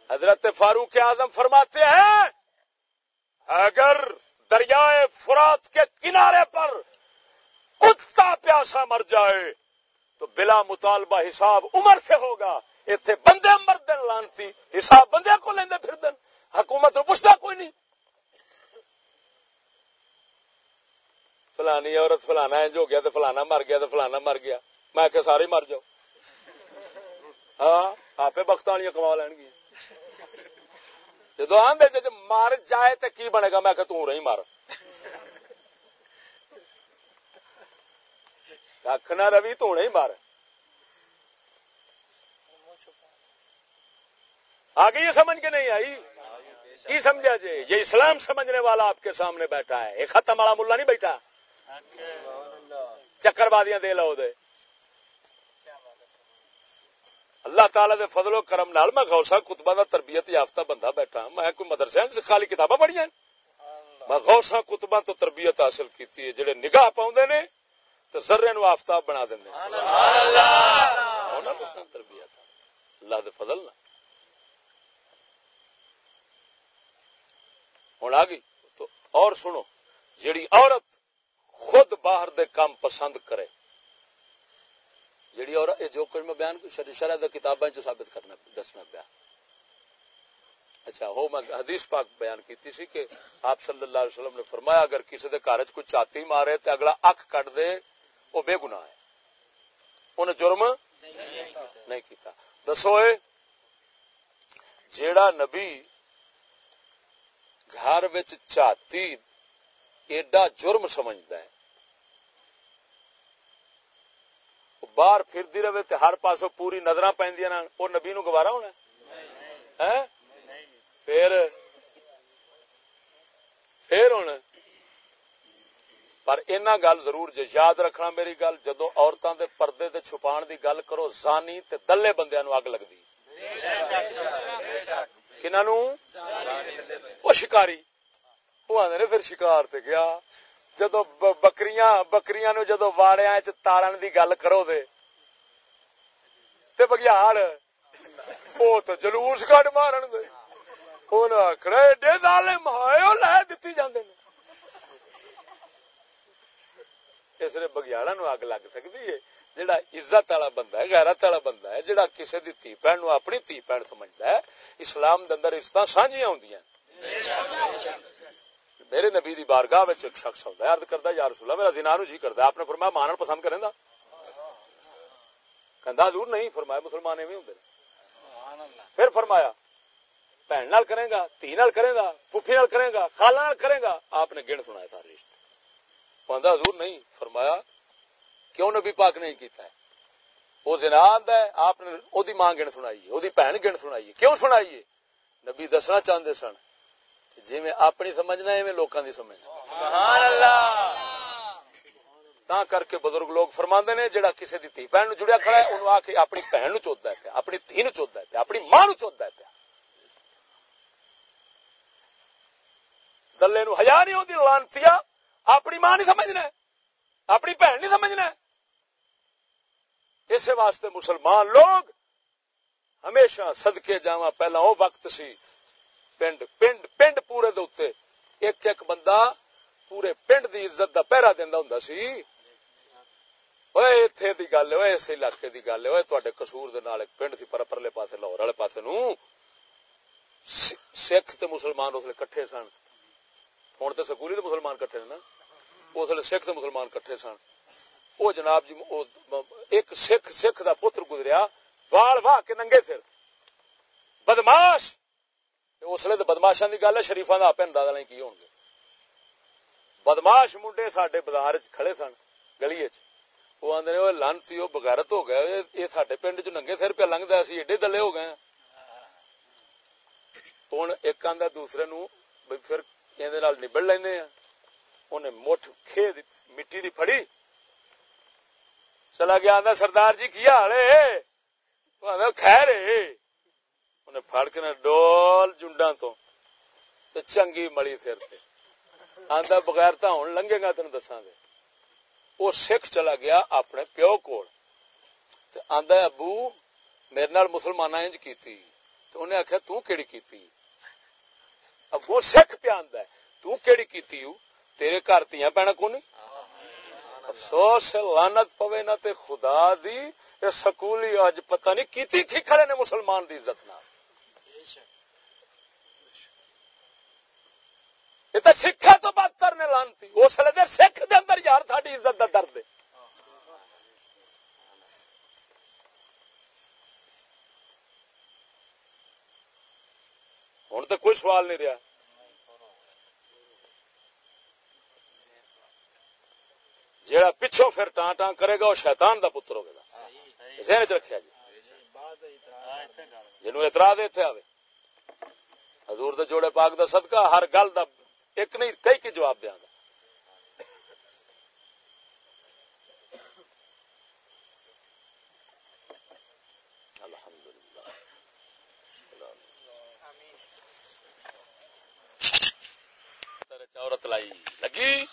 حضرت فاروق اعظم فرماتے ہیں، اگر دریائے فرات کے کنارے پر کتا پیاسا مر جائے، تو بلا مطالبہ حساب عمر سے ہوگا۔ اتنے بندے مرد لانتی، حساب بندے کو لیندے پھر دن۔ حکومت پوچھتا کوئی نہیں۔ فلانی عورت فلانا انج ہو گیا تو فلانا مر گیا تو فلانا مر گیا۔ میں کہ سارے مر جاؤ۔ ہاں آپ بخت والی کما لین گیا جدو آدھے جی مر جائے تو کی بنے گا؟ میں کہ تھی مر۔ آخنا روی تو نہیں مر۔ آگے یہ سمجھ کے نہیں آئی؟ کی سمجھا جی؟ یہ اسلام سمجھنے والا آپ کے سامنے بیٹھا ہے۔ یہ ختم والا ملا نہیں بیٹھا۔ چکر بادیاں دے لو دے۔ اللہ تعالی دے فضل و کرم نال میں غوثہ کتبہ دا تربیت یافتہ بندہ بیٹھا ہاں۔ میں کوئی مدرسے ہیں خالی کتاباں پڑھی ہیں؟ میں غوثہ کتبہ تو تربیت حاصل کیتی ہے۔ جڑے نگاہ پاؤندے نے تو ذرے نو آفتاب بنا دیندے سبحان اللہ۔ تربیت اللہ دے فضل نہ ہن آ گئی۔ تو اور سنو جڑی عورت خود باہر دے کام پسند کرے۔ جیڑی اور جو کچھ میں بیان شرح دا کتاباں چ ثابت کرنا دسنا پیا۔ اچھا ہو میں حدیث پاک بیان کیتی سی کہ آپ صلی اللہ علیہ وسلم نے فرمایا، اگر کسی دے گھر کوئی چاتی مارے تے اگلا اکھ کٹ دے، وہ بے گناہ ہے۔ انہیں جرم نہیں کیتا۔ دسو جیڑا نبی گھر وچ چاتی ایڈا جرم سمجھدا ہے۔ باہر پھر رہے تے ہر پاسوں پوری نظر پہ وہ نبی نو گوارا ہونا پھر پھر ہونا پر اینا گل ضرور جے یاد رکھنا میری گل جدو عورتوں دے پردے دے چھپان دی گل کرو زانی تے دلے بندے نو اگ لگتی کنہوں وہ شکاری۔ وہ آدھے پھر شکار تے گیا۔ جدو بکریاں بکریاں نو جدو واڑیا تارن دی گل کرو دے تے بگیار او تو جلوس کٹ مارن دے انہاں آکھنا ایڈے ظالم ہائے او لے دتی جاندے نے اس نے بگیاڑا نو اگ لگ سکتی ہے جڑا عزت والا بندہ ہے غیرت والا بندہ ہے جڑا کسی دی تھی بہن نو اپنی تھی بہن سمجھدا ہے اسلام دے اندر عزت سانجیاں ہوندیاں میرے نبی دی بارگاہ وچ ایک شخص ہوندا ہے عرض کردا یا رسول اللہ میرا زنا نو جی کردا آپ نے فرمایا مانن پسند کریں دا کہندا حضور نہیں فرمایا مسلمان ایویں ہوندے پھر فرمایا بہن نال کرے گا تھی نال کرے گا پھوپھی نال کرے گا خالہ نال کرے گا آپ نے گن سنایا سارے رشتے کہندا حضور نہیں فرمایا کیوں نبی پاک نہیں کیتا ہے؟ وہ زنا آندا ہے آپ نے او دی ماں گن سنائی ہے او دی بہن گن سنائی ہے کیوں سنائی ہے؟ نبی دسنا چاہندے سن جی میں اپنی سمجھنا ہے میں لوکاں دی سمجھنا سبحان اللہ تا کر کے بزرگ لوگ فرما نے جڑا کسی دی تھی بہن جڑیا کھڑا ہے انہوں آ کے اپنی بہن نو چوتا ہے اپنی تھی نو چوتا ہے اپنی ماں نو چوتا ہے پیا۔ دلے نو ہزار نہیں ہوتی لانتی اپنی ماں نہیں سمجھنا ہے اپنی بہن نہیں سمجھنا ہے اسی واسطے مسلمان لوگ ہمیشہ صدقے جاوا پہلا وہ وقت سی پنڈ پنڈ پنڈ پورے دے اوتے ایک ایک بندہ پورے پنڈ دی عزت دا پہرا دینا ہوں سی اتنے دی گل ہے اس علاقے دی گل ہے تے کسور پنڈ سی پر پرلے پاسے لاہور والے پاسے نو سکھ تے مسلمان اس لیے کٹھے سن ہوں تو سکولی تو مسلمان کٹھے نا اس لیے سکھ تے مسلمان کٹھے سن وہ جناب جی ایک سکھ سکھ دا پتر گزریا وال واہ کے ننگے سر بدماش اس لیے تو بدماشا کی گل ہے شریفا کا آپ اندازہ نہیں کی ہو گے بدماش منڈے سڈے بازار کھڑے سن گلی وہ آدھے وہ لانتی وہ بغیرت ہو گیا یہ سڈے پنڈ چ ننگے سر پہ لنگتا اسی ایڈے دلے ہو گئے ہوں ایک آدھا دوسرے نو پھر یہ نبڑ لینا انہیں مٹھ کھے مٹی دی پھڑی چلا گیا آدھا سردار جی کی حال ہے خیر ہے انہیں پھڑ کے ڈول جنڈا تو چنگی ملی سر سے آدھا بغیر تو ہوں لنگے گا تین دسا گے وہ سکھ چلا گیا اپنے پیو کو آدھا ابو میرے نال مسلمان انج کی انہیں آخیا تیڑی کی ابو سکھ پیا تیڑی کی تیرے گھر تیا پینا کون افسوس لانت پوے نہ تے خدا دی اے سکولی اج پتہ نہیں کیتی کی کھڑے نے مسلمان دی عزت نال یہ تو سکھا تو بدتر نے لانتی۔ اس لیے سکھ دے اندر یار تھاڈی عزت دا درد ہے۔ ہوں تو کوئی سوال نہیں رہا جہاں پچھوں پھر ٹان ٹان کرے گا، وہ شیطان دا پتر ہوگا ذہن چ رکھا جی۔ جنو اعتراض اتنے آئے حضور دے جوڑے پاک دا صدقہ، ہر گل دا ایک نہیں، کئی کی جواب دیا گا۔ عورت لائی۔ لگی؟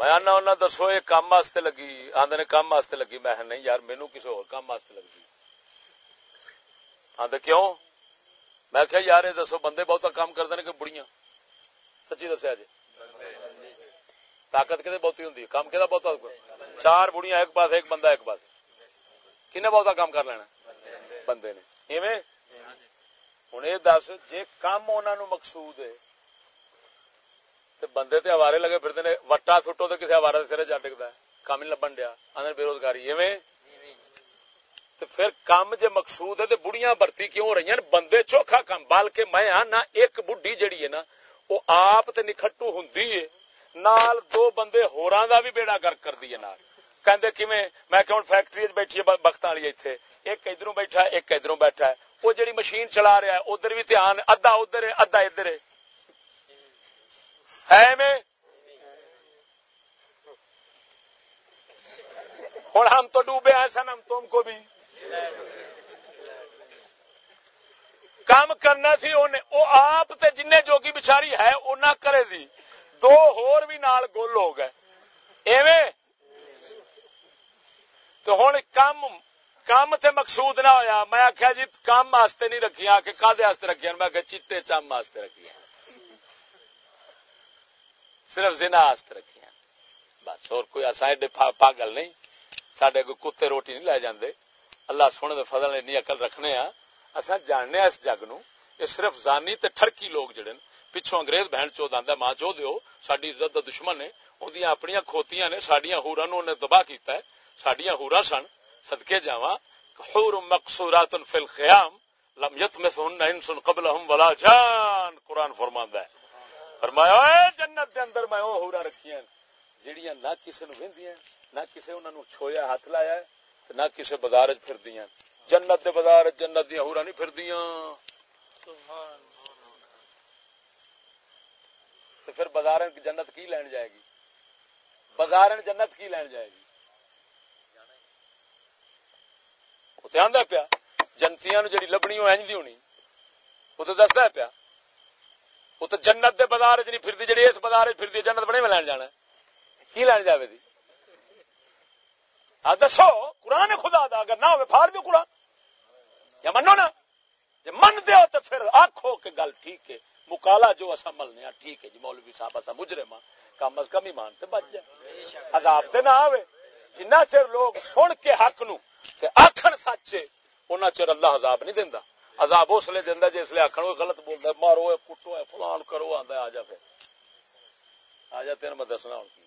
میں آنا دسو، یہ کام واسطے لگی۔ آدھے نے کام واسطے لگی۔ میں نہیں یار مینو کسی اور کام واسطے لگی۔ آدھے کیوں؟ میں کیا یار، یہ دسو، بندے بہت کام کرتے ہیں کہ بڑیاں سچی دسیا جی۔ طاقت کتنے بہتی ہوں کام کہ بہت چار بڑیاں ایک پاس، ایک بندہ ایک پاس۔ کن بہت کام کر لینا؟ بندے نے۔ ہوں یہ دس جی کام انہوں مقصود ہے بندے تے ہوارے لگے پھرتے نے، وٹا سٹو تو کسی ہوارے سرے جا ٹکتا ہے۔ کام نہیں لبن دیا آدھے بے روزگاری۔ ایویں؟ پھر کام جے مقصود ہے تو بڑیاں برتی کیوں ہو رہی ہیں؟ بندے چوکھا کام بال کے میں ہاں نہ ایک بڈھی جڑی ہے نا وہ آپ تے نکھٹو ہوں نال دو بندے ہوراں دا بھی بیڑا گرک کر دیے نال کہندے کیویں میں کہ ہن فیکٹری وچ بیٹھی ہے بخت والی ایتھے ایک ادھروں بیٹھا ہے ایک ادھروں بیٹھا ہے وہ جڑی مشین چلا رہا ہے ادھر بھی دھیان ادھا ادھر ہے ادھا ادھر ہے ہے میں ہوں ہم تو ڈوبے ہیں سن ہم تم کو بھی کام کرنا سی وہ آپ تے جن جوگی بچاری ہے وہ نہ کرے دی۔ دو ہور بھی نال گول ہو گئے۔ ایویں؟ تو ہوں کم کم تے مقصود نہ ہویا۔ میں آخیا جی کام واسطے نہیں رکھیا کہ کدے رکھیا میں آخیا چیٹے چم واسطے رکھیا صرف زنا آست رکھیا بس اور کوئی ایڈے پاگل نہیں۔ سڈے کوئی کتے روٹی نہیں لے جاندے۔ اللہ سونے دے فضل نے اقل رکھنے ہاں۔ اصا جاننے اس جگ نو یہ صرف زانی تے ٹھرکی لوگ جڑے پچھوں انگریز بہن چو آدھا ماں چو دیو ساری عزت دا دشمن نے اندیاں اپنی کھوتیاں نے سڈیا ہورا نو تباہ کیتا ہے سڈیا ہورا سن سدکے جاواں، حور مقصورات فی الخیام، لم یتمثهن انس قبلهم ولا جان، قرآن فرماندا ہے۔ فرمایا، اے جنت دے اندر میں وہ ہورا رکھیاں جڑیاں نہ کسے نو ویندیاں، نہ کسے انہاں نو چھویا ہاتھ لایا ہے نہ کسے بازار وچ پھردیاں جنت دے بازار جنت دی ہورا نہیں پھردیاں۔ تو پھر بازار جنت کی لین جائے گی؟ بازار جنت کی لین جائے گی؟ آدھا پیا، جنتیاں جڑی لبنی وہ اینج ہونی وہ تو دستا پیا وہ تو جنت دے بازار چ نہیں پھرتی جی اس بازار پھرتی جنت بنے میں لین جانا کی لین جائے دی؟ دسو، قرآن خدا دا اگر نہ ہوئے پھاڑ دو قرآن۔ یا منو نا؟ جی من دے ہو تو پھر آخو کہ گل ٹھیک ہے۔ مکالا جو اصا ملنے ٹھیک ہے جی مولوی صاحب اصا مجرے ماں کم از کم ایمان تے بچ جائے عذاب تے نہ آوے۔ جنہ چر لوگ سن کے حق نو تے آکھن سچ انہاں چر اللہ عذاب نہیں دیندا۔ عذاب اس لیے دیندا جس لیے آکھن غلط بولدا مارو اے کٹو اے فلان کرو، آندا آ جا پھر۔ آ جا تین میں دسنا ہوں۔ کی